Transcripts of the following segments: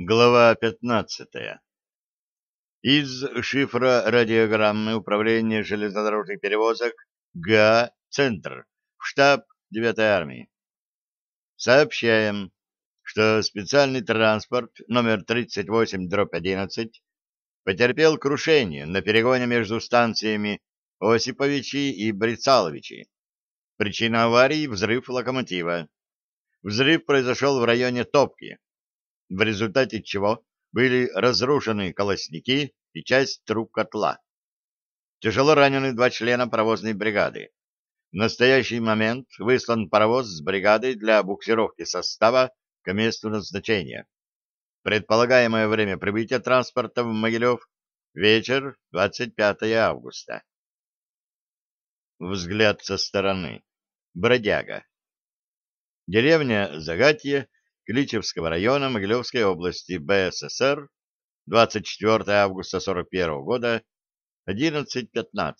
Глава 15. Из шифра радиограммы Управления железнодорожных перевозок ГА «Центр» в штаб 9-й армии. Сообщаем, что специальный транспорт номер 38-11 потерпел крушение на перегоне между станциями Осиповичи и Брицаловичи. Причина аварии – взрыв локомотива. Взрыв произошел в районе Топки в результате чего были разрушены колосники и часть труб котла. Тяжело ранены два члена паровозной бригады. В настоящий момент выслан паровоз с бригадой для буксировки состава к месту назначения. Предполагаемое время прибытия транспорта в Могилев – вечер 25 августа. Взгляд со стороны. Бродяга. Деревня Загатье Кличевского района Могилевской области БССР 24 августа 41 года 11.15.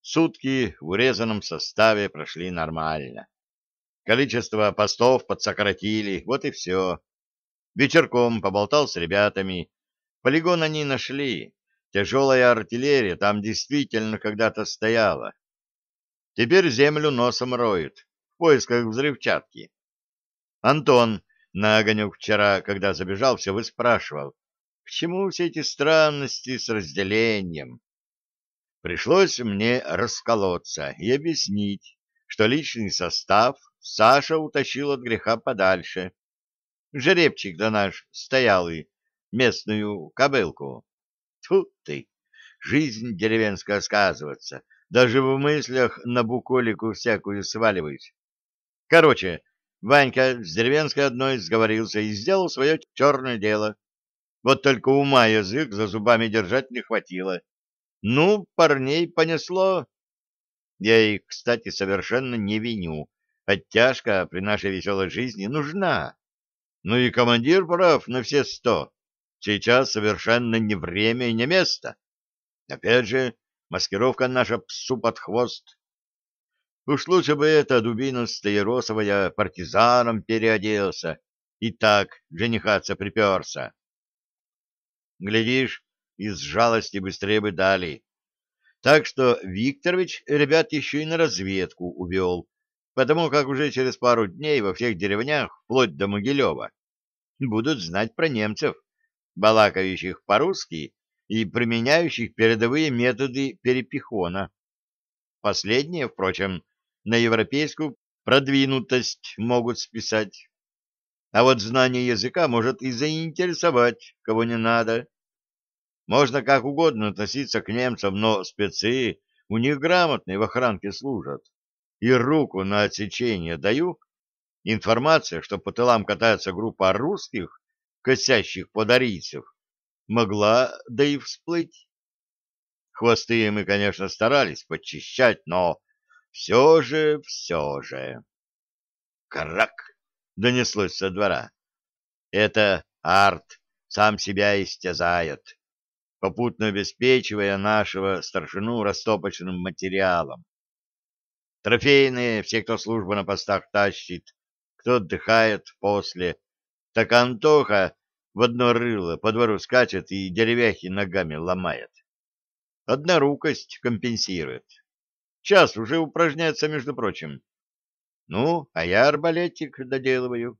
Сутки в урезанном составе прошли нормально. Количество постов подсократили, вот и все. Вечерком поболтал с ребятами. Полигон они нашли. Тяжелая артиллерия там действительно когда-то стояла. Теперь землю носом роют в поисках взрывчатки. Антон на огонек вчера, когда забежал, все выспрашивал, к чему все эти странности с разделением. Пришлось мне расколоться и объяснить, что личный состав Саша утащил от греха подальше. Жеребчик-то наш стоялый, местную кобылку. Тьфу ты, жизнь деревенская сказывается, даже в мыслях на буколику всякую сваливаюсь. Короче, Ванька с деревенской одной сговорился и сделал свое черное дело. Вот только ума язык за зубами держать не хватило. Ну, парней понесло. Я их, кстати, совершенно не виню. Оттяжка при нашей веселой жизни нужна. Ну и командир прав на все сто. Сейчас совершенно не время и не место. Опять же, маскировка наша псу под хвост. Уж лучше бы эта дубина стаеросовая партизаном переоделся и так женихаться приперся. Глядишь, из жалости быстрее бы дали. Так что Викторович ребят еще и на разведку увел, потому как уже через пару дней во всех деревнях, вплоть до Могилева, будут знать про немцев, балакающих по-русски и применяющих передовые методы перепихона. Последнее, впрочем, на европейскую продвинутость могут списать. А вот знание языка может и заинтересовать, кого не надо. Можно как угодно относиться к немцам, но спецы у них грамотные в охранке служат. И руку на отсечение даю. Информация, что по тылам катается группа русских, косящих подарийцев, могла да и всплыть. Хвосты мы, конечно, старались подчищать, но все же, все же. Крак! Донеслось со двора. Это арт сам себя истязает, попутно обеспечивая нашего старшину растопочным материалом. Трофейные, все, кто службу на постах тащит, кто отдыхает после. Так Антоха в одно рыло по двору скачет и деревяхи ногами ломает. Однорукость компенсирует. Час уже упражняется, между прочим. Ну, а я арбалетик доделываю.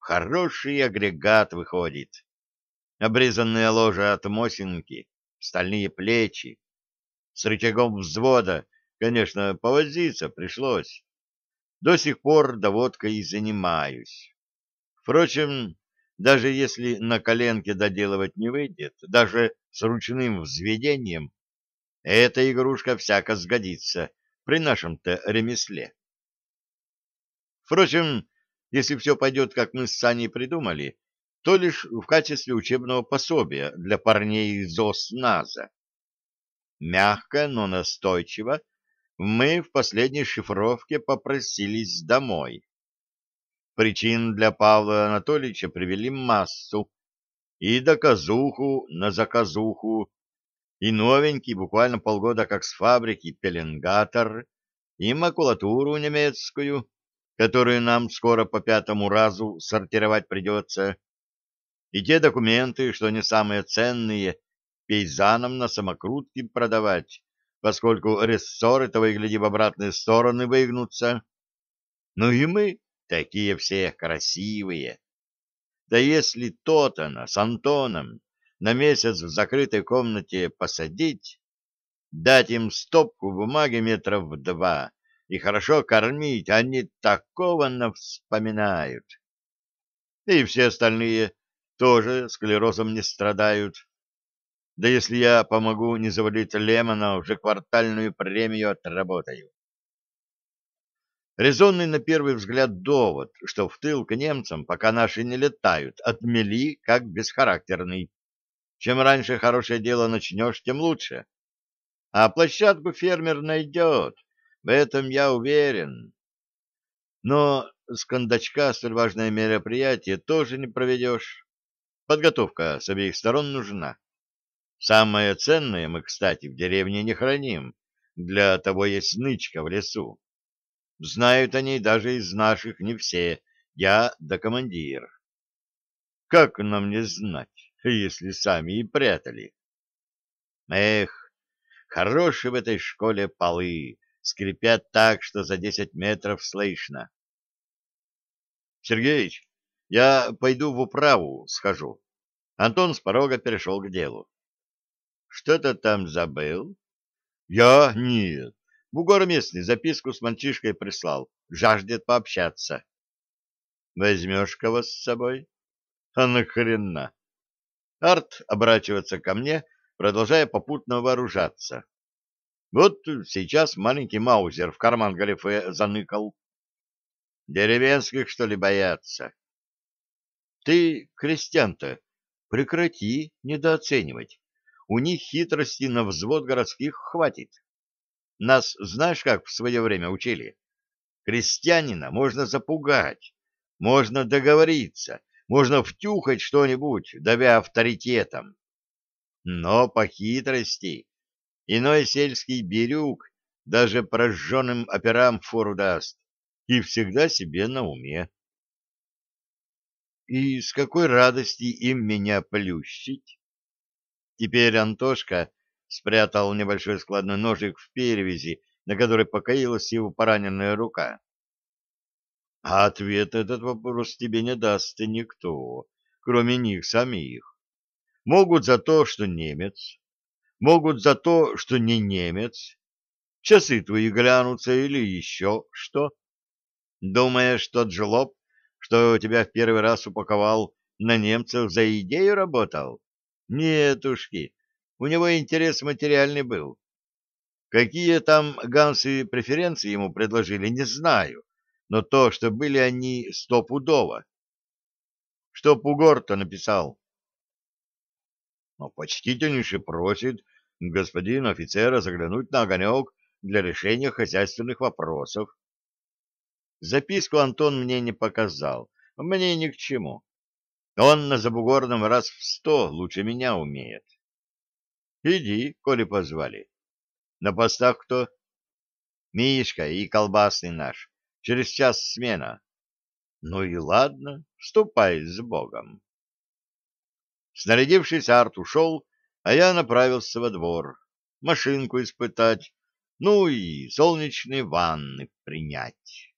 Хороший агрегат выходит. Обрезанная ложа от мосинки, стальные плечи. С рычагом взвода, конечно, повозиться пришлось. До сих пор доводкой занимаюсь. Впрочем, даже если на коленке доделывать не выйдет, даже с ручным взведением, эта игрушка всяко сгодится при нашем-то ремесле. Впрочем, если все пойдет, как мы с Саней придумали, то лишь в качестве учебного пособия для парней из ОСНАЗа. Мягко, но настойчиво мы в последней шифровке попросились домой. Причин для Павла Анатольевича привели массу, и доказуху на заказуху и новенький, буквально полгода как с фабрики, пеленгатор, и макулатуру немецкую, которую нам скоро по пятому разу сортировать придется, и те документы, что не самые ценные, пейзанам на самокрутке продавать, поскольку рессоры того и гляди в обратные стороны выгнутся. Ну и мы такие все красивые. Да если Тотана с Антоном на месяц в закрытой комнате посадить, дать им стопку бумаги метров в два и хорошо кормить, они такого вспоминают. И все остальные тоже склерозом не страдают. Да если я помогу не завалить Лемона, уже квартальную премию отработаю. Резонный на первый взгляд довод, что в тыл к немцам, пока наши не летают, отмели как бесхарактерный. Чем раньше хорошее дело начнешь, тем лучше. А площадку фермер найдет, в этом я уверен. Но с кондачка столь важное мероприятие тоже не проведешь. Подготовка с обеих сторон нужна. Самое ценное мы, кстати, в деревне не храним. Для того есть нычка в лесу. Знают они даже из наших не все. Я да командир. Как нам не знать, если сами и прятали? Эх, хорошие в этой школе полы, скрипят так, что за десять метров слышно. Сергеич, я пойду в управу схожу. Антон с порога перешел к делу. Что-то там забыл? Я? Нет. Бугор местный записку с мальчишкой прислал. Жаждет пообщаться. Возьмешь кого с собой? А нахрена? Арт оборачивается ко мне, продолжая попутно вооружаться. Вот сейчас маленький маузер в карман галифе заныкал. Деревенских, что ли, боятся? Ты, крестьян-то, прекрати недооценивать. У них хитрости на взвод городских хватит. Нас знаешь, как в свое время учили? Крестьянина можно запугать, можно договориться, можно втюхать что-нибудь, давя авторитетом. Но по хитрости иной сельский бирюк даже прожженным операм фору даст и всегда себе на уме. И с какой радости им меня плющить? Теперь Антошка спрятал небольшой складной ножик в перевязи, на которой покоилась его пораненная рука. А ответ этот вопрос тебе не даст никто, кроме них самих. Могут за то, что немец, могут за то, что не немец, часы твои глянутся или еще что. Думаешь, тот жлоб что тебя в первый раз упаковал, на немцев за идею работал? Нетушки, у него интерес материальный был. Какие там гансы преференции ему предложили, не знаю, но то, что были они стопудово. Что Пугор-то написал? Но почтительнейше просит господин офицера заглянуть на огонек для решения хозяйственных вопросов. Записку Антон мне не показал. Мне ни к чему. Он на Забугорном раз в сто лучше меня умеет. Иди, коли позвали. На постах кто? Мишка и колбасный наш. Через час смена. Ну и ладно, ступай с Богом. Снарядившись, Арт ушел, а я направился во двор. Машинку испытать, ну и солнечные ванны принять.